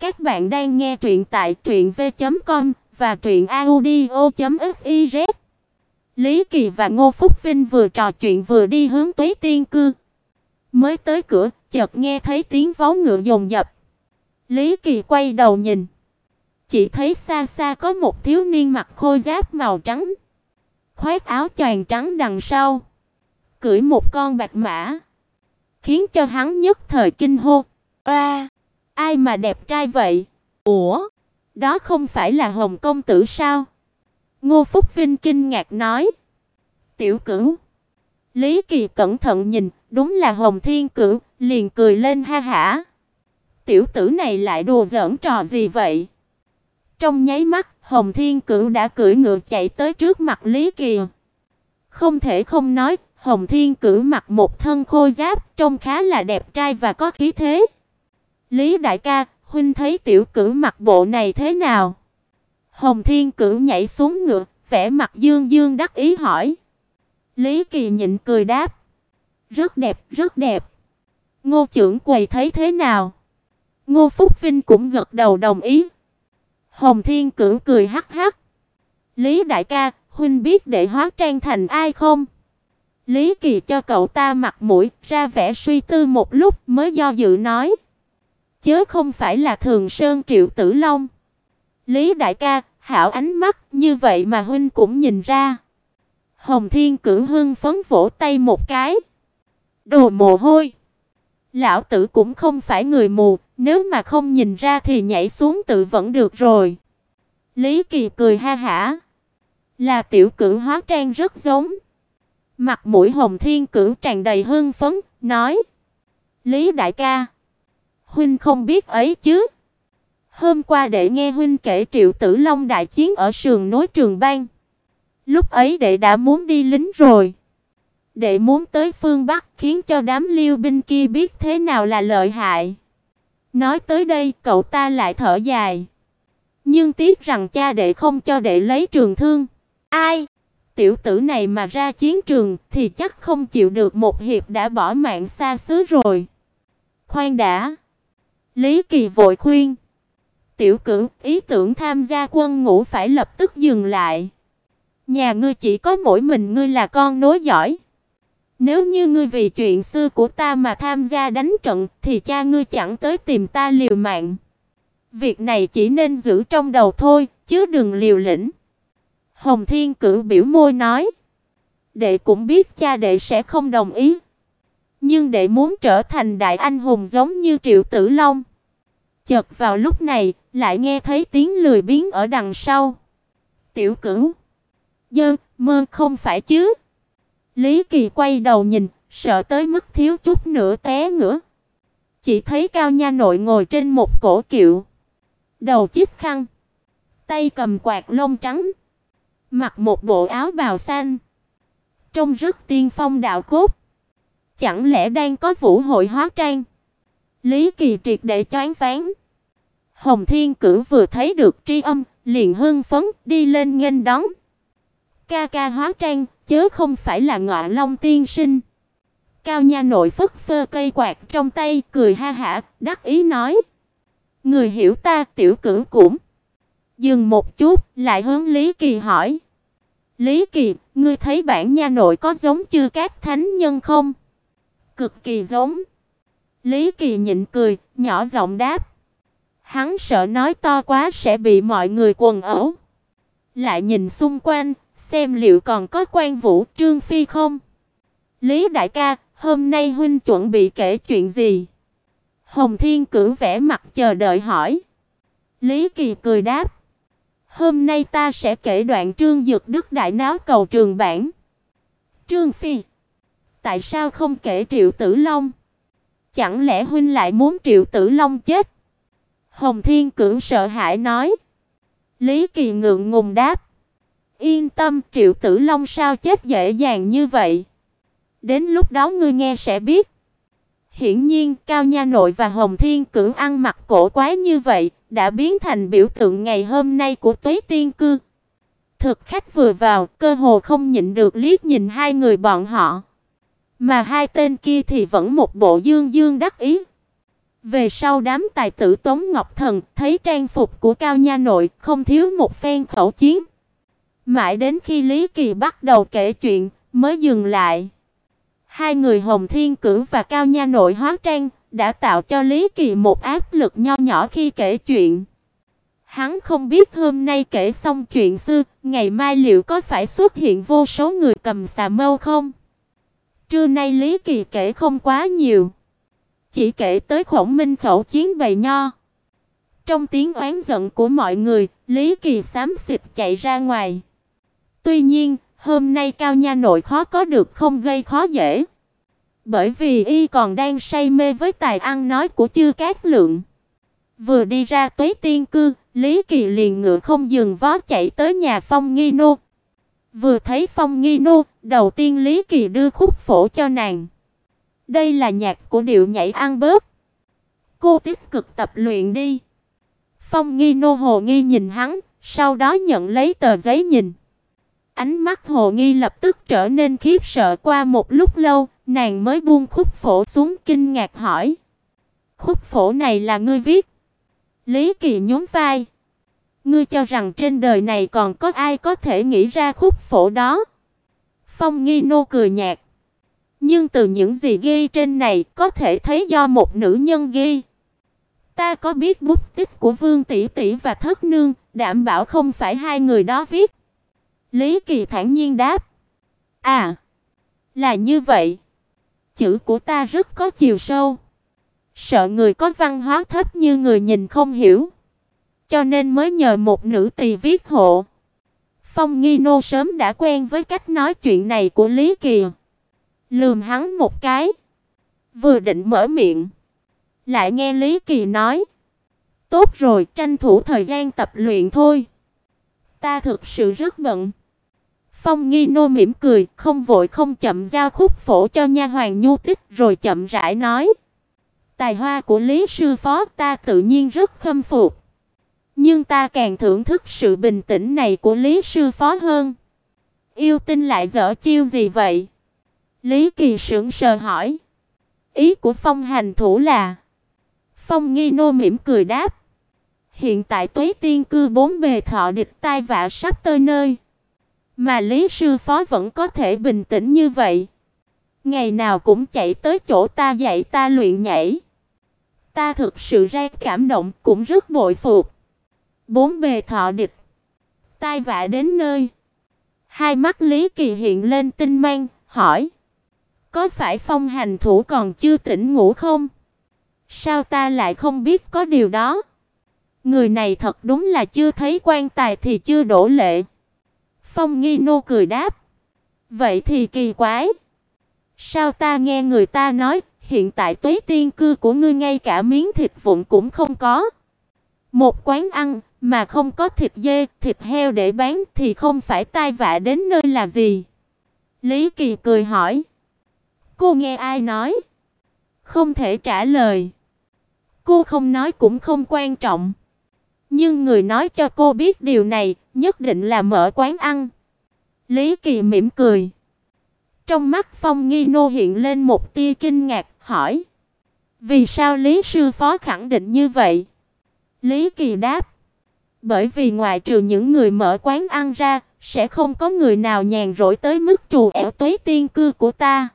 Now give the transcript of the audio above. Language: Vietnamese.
Các bạn đang nghe truyện tại truyệnv.com và truyệnaudio.fiz. Lý Kỳ và Ngô Phúc Vinh vừa trò chuyện vừa đi hướng Tuế Tiên cư. Mới tới cửa, chợt nghe thấy tiếng vó ngựa dồn dập. Lý Kỳ quay đầu nhìn, chỉ thấy xa xa có một thiếu niên mặc khôi giáp màu trắng, khoác áo choàng trắng đằng sau, cưỡi một con bạch mã, khiến cho hắn nhất thời kinh hô: "A, ai mà đẹp trai vậy? Ủa, đó không phải là Hồng công tử sao?" Ngô Phúc Vinh kinh ngạc nói: "Tiểu Cửu." Lý Kỳ cẩn thận nhìn, đúng là Hồng Thiên Cửu, liền cười lên ha hả. Tiểu tử này lại đùa giỡn trò gì vậy? Trong nháy mắt, Hồng Thiên Cửu đã cưỡi ngựa chạy tới trước mặt Lý Kỳ. Không thể không nói, Hồng Thiên Cửu mặc một thân khôi giáp, trông khá là đẹp trai và có khí thế. Lý đại ca, huynh thấy tiểu cửu mặc bộ này thế nào? Hồng Thiên Cửu nhảy xuống ngựa, vẻ mặt dương dương đắc ý hỏi. Lý Kỳ nhịn cười đáp: "Rất đẹp, rất đẹp." Ngô trưởng quầy thấy thế nào? Ngô Phúc Vinh cũng gật đầu đồng ý. Hồng Thiên Cửu cười hắc hắc. "Lý đại ca, huynh biết để hóa trang thành ai không?" Lý Kỳ cho cậu ta mặt mũi, ra vẻ suy tư một lúc mới do dự nói: "Chớ không phải là Thường Sơn Triệu Tử Long." Lý đại ca, hảo ánh mắt, như vậy mà huynh cũng nhìn ra. Hồng Thiên Cửu hưng phấn vỗ tay một cái. Đồ mồ hôi. Lão tử cũng không phải người mù, nếu mà không nhìn ra thì nhảy xuống tự vẫn được rồi. Lý Kỳ cười ha hả. Là tiểu cửu hóa trang rất giống. Mặt mũi Hồng Thiên Cửu tràn đầy hưng phấn, nói: "Lý đại ca, huynh không biết ấy chứ? Hôm qua đệ nghe huynh kể Triệu Tử Long đại chiến ở sườn núi Trường Bang. Lúc ấy đệ đã muốn đi lính rồi. Đệ muốn tới phương Bắc khiến cho đám Liêu binh kia biết thế nào là lợi hại." Nói tới đây, cậu ta lại thở dài. Nhưng tiếc rằng cha đệ không cho đệ lấy trường thương. Ai? Tiểu tử này mà ra chiến trường thì chắc không chịu được một hiệp đã bỏ mạng xa xứ rồi. Khoan đã. Lý Kỳ vội khuyên. Tiểu cửu, ý tưởng tham gia quân ngũ phải lập tức dừng lại. Nhà ngươi chỉ có mỗi mình ngươi là con nối giỏi. Nếu như ngươi vì chuyện xưa của ta mà tham gia đánh trận thì cha ngươi chẳng tới tìm ta liều mạng. Việc này chỉ nên giữ trong đầu thôi, chứ đừng liều lĩnh. Hồng Thiên Cửu biểu môi nói, đệ cũng biết cha đệ sẽ không đồng ý, nhưng đệ muốn trở thành đại anh hùng giống như Triệu Tử Long. Chợt vào lúc này, lại nghe thấy tiếng lười biếng ở đằng sau. Tiểu Cửu, dơ, mơ không phải chứ? Lý Kỳ quay đầu nhìn, sợ tới mức thiếu chút nữa té ngửa. Chỉ thấy Cao Nha nội ngồi trên một cổ kiệu, đầu chiếc khăn, tay cầm quạt lông trắng, mặc một bộ áo bào xanh, trông rất tiên phong đạo cốt. Chẳng lẽ đang có vũ hội hóa trang? Lý Kỳ triệt để choáng váng. Hồng Thiên Cửu vừa thấy được Tri Âm, liền hưng phấn đi lên nghênh đón. Ca ca hóa trang, chớ không phải là Ngọa Long tiên sinh. Cao nha nội phất phơ cây quạt trong tay, cười ha hả, đắc ý nói: "Người hiểu ta, tiểu cửu cũng." Dừng một chút, lại hướng Lý Kỳ hỏi: "Lý Kỳ, ngươi thấy bản nha nội có giống chưa các thánh nhân không?" "Cực kỳ giống." Lý Kỳ nhịn cười, nhỏ giọng đáp. Hắn sợ nói to quá sẽ bị mọi người quần ẩu. Lại nhìn xung quanh, xem liệu còn có quan Vũ Trương Phi không. Lý đại ca, hôm nay huynh chuẩn bị kể chuyện gì? Hồng Thiên cử vẻ mặt chờ đợi hỏi. Lý Kỳ cười đáp. Hôm nay ta sẽ kể đoạn Trương Dực Đức đại náo cầu trường bản. Trương Phi, tại sao không kể Triệu Tử Long? Chẳng lẽ huynh lại muốn Triệu Tử Long chết? Hồng Thiên Cửu sợ hãi nói. Lý Kỳ ngượng ngùng đáp. Yên tâm, Triệu Tử Long sao chết dễ dàng như vậy? Đến lúc đó ngươi nghe sẽ biết. Hiển nhiên, Cao Nha Nội và Hồng Thiên Cửu ăn mặc cổ quái như vậy, đã biến thành biểu tượng ngày hôm nay của Tuế Tiên cư. Thực khách vừa vào, cơ hồ không nhịn được liếc nhìn hai người bọn họ. Mà hai tên kia thì vẫn một bộ dương dương đắc ý. Về sau đám tài tử Tống Ngọc Thần thấy trang phục của Cao Nha Nội không thiếu một phen khẩu chiến. Mãi đến khi Lý Kỳ bắt đầu kể chuyện mới dừng lại. Hai người Hồng Thiên Cử và Cao Nha Nội hóa trang đã tạo cho Lý Kỳ một áp lực nho nhỏ khi kể chuyện. Hắn không biết hôm nay kể xong chuyện xưa, ngày mai liệu có phải xuất hiện vô số người cầm xà mâu không? Trưa nay Lý Kỳ kể không quá nhiều, chỉ kể tới Khổng Minh khẩu chiến bày nho. Trong tiếng oán giận của mọi người, Lý Kỳ xám xịt chạy ra ngoài. Tuy nhiên, hôm nay Cao Nha nội khó có được không gây khó dễ. Bởi vì y còn đang say mê với tài ăn nói của Chư Cát Lượng. Vừa đi ra Tuế Tiên cư, Lý Kỳ liền ngựa không dừng vó chạy tới nhà Phong Nghi Nô. Vừa thấy Phong Nghi Nô, đầu tiên Lý Kỳ đưa khúc phổ cho nàng. Đây là nhạc của điệu nhảy ăn bớt. Cô tiếp cực tập luyện đi. Phong Nghi Nô hồ nghi nhìn hắn, sau đó nhận lấy tờ giấy nhìn. Ánh mắt hồ nghi lập tức trở nên khiếp sợ qua một lúc lâu, nàng mới buông khúc phổ xuống kinh ngạc hỏi. Khúc phổ này là ngươi viết? Lý Kỳ nhún vai. Ngươi cho rằng trên đời này còn có ai có thể nghĩ ra khúc phổ đó? Phong Nghi nô cười nhạt. Nhưng từ những gì ghi trên này có thể thấy do một nữ nhân ghi. Ta có biết bút tích của Vương tỷ tỷ và Thất nương, đảm bảo không phải hai người đó viết. Lý Kỳ thản nhiên đáp. À, là như vậy. Chữ của ta rất có chiều sâu. Sợ người có văn hóa thấp như người nhìn không hiểu. Cho nên mới nhờ một nữ tỳ viết hộ. Phong Nghi Nô sớm đã quen với cách nói chuyện này của Lý Kỳ. Lườm hắn một cái. Vừa định mở miệng. Lại nghe Lý Kỳ nói. Tốt rồi, tranh thủ thời gian tập luyện thôi. Ta thực sự rất bận. Phong Nghi Nô mỉm cười, không vội không chậm giao khúc phổ cho nha hoàng Nhu Tích rồi chậm rãi nói: Tài hoa của Lý sư phó ta tự nhiên rất khâm phục, nhưng ta càng thưởng thức sự bình tĩnh này của Lý sư phó hơn. Yêu tinh lại dở chiêu gì vậy? Lý Kỳ sững sờ hỏi. Ý của Phong hành thủ là Phong Nghi Nô mỉm cười đáp: Hiện tại Tuế Tiên cư bốn bề thọ địch tai vạ sắp tới nơi. Mà Lý sư phó vẫn có thể bình tĩnh như vậy. Ngày nào cũng chạy tới chỗ ta dạy ta luyện nhảy. Ta thực sự ra cảm động, cũng rất bội phục. Bốn bề thọ địch, tai vạ đến nơi. Hai mắt Lý Kỳ hiện lên tinh mang, hỏi: "Có phải Phong hành thủ còn chưa tỉnh ngủ không? Sao ta lại không biết có điều đó?" Người này thật đúng là chưa thấy quan tài thì chưa đổ lệ. Phong Nghi Nô cười đáp. Vậy thì kỳ quái. Sao ta nghe người ta nói, hiện tại tuế tiên cư của ngươi ngay cả miếng thịt vụn cũng không có. Một quán ăn mà không có thịt dê, thịt heo để bán thì không phải tai vạ đến nơi là gì? Lý Kỳ cười hỏi. Cô nghe ai nói? Không thể trả lời. Cô không nói cũng không quan trọng. Nhưng người nói cho cô biết điều này, nhất định là mở quán ăn. Lý Kỳ mỉm cười. Trong mắt Phong Nghi Nô hiện lên một tia kinh ngạc, hỏi: "Vì sao Lý sư phó khẳng định như vậy?" Lý Kỳ đáp: "Bởi vì ngoài trừ những người mở quán ăn ra, sẽ không có người nào nhàn rỗi tới mức trù ẻo tuế tiên cư của ta."